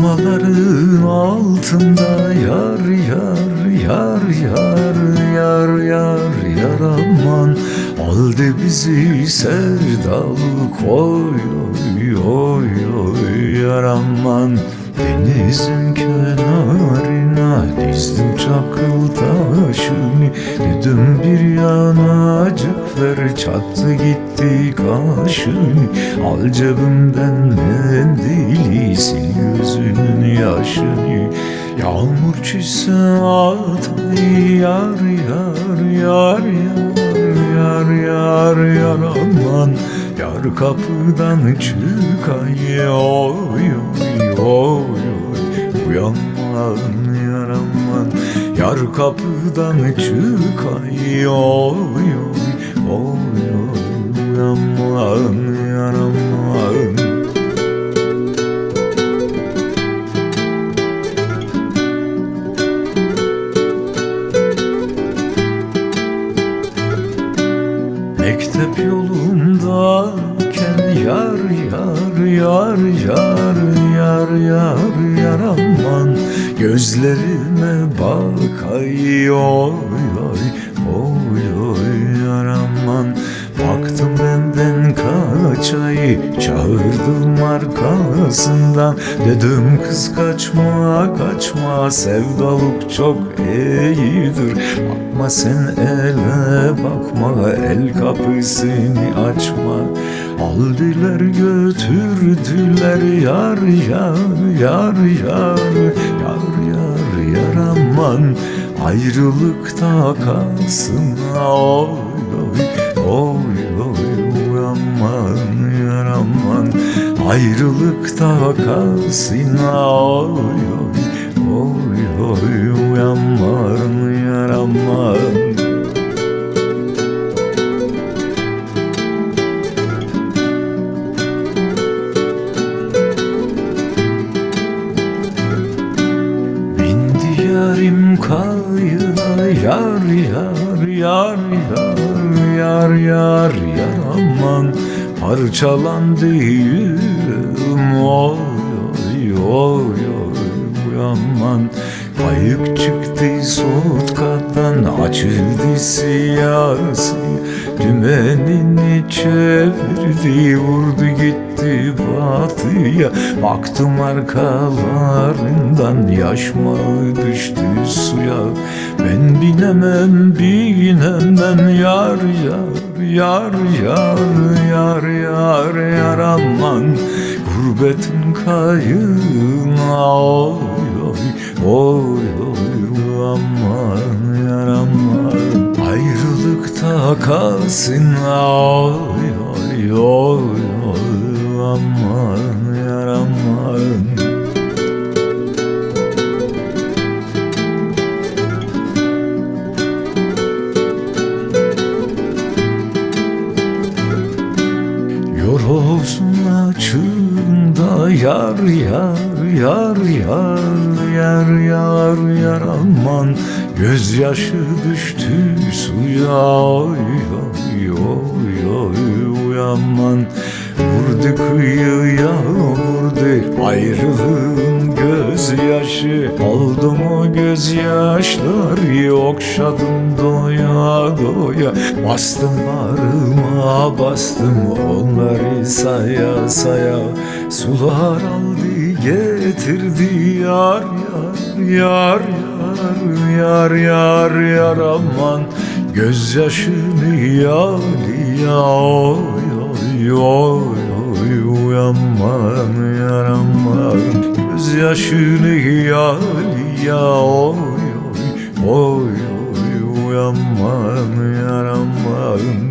Kaşların altında yar yar yar yar yar yar yar aman. Aldı bizi sevdalık oy oy oy oy yar aman. Denizin kenarına dizdim çakıl taşını Dedim bir yanacık ver çattı gitti kaşını Al cebimden mendili sil gözünün yaşını. Yağmur çizse atay yar yar yar yar yar yar yar aman. Yar kapıdan çıkay oy oy oy oy. Uyanman yar aman. Yar kapıdan çıkay oy oy Mektep yolundayken yar yar yar yar yar yar yar aman. Gözlerime bak ay oy oy oy oy yar aman Baktım benden kaçayı çağırdım arkasından. Dedim kız kaçma kaçma sevdalık çok iyidir. Bakma sen ele bakma el kapısını açma. Aldılar götürdüler yar yar yar yar yar yar yar aman Ayrılıkta kalsın oy Ayrılıkta kalsın oy oy oy oy aman yar aman Bindi yarim kayına yar yar yar yar yar yar yar aman Parçalandı yüreğim oy oy oy oy aman Kayık çıktı sotkadan açıldı siyasi. Dümenini çevirdi vurdu gitti batıya. Baktım arkalarından yaşmağı düştü suya. Ben binemem binemem yar yar yar yar yar yar Gurbetin kayığına oy oy oy oy aman yar aman Ayrılıkta kalsın oy oy oy oy aman yar aman Yorulsun açığında yar yar yar yar yar yar yar aman Gözyaşı düştü suya oy oy oy oy uyanman Vurdu kıyıya vurdu ayrılığın gözyaşı. Aldım o gözyaşları okşadım doya doya. Bastım bağrıma bastım onları saya saya. Sular aldı getirdi yar yar yar yar yar yar yar aman. Gözyaşını yağlı ya oy oy oy oy uyanman yar aman Gözyaşını yağlı ya oy oy oy oy. Uyanman yar aman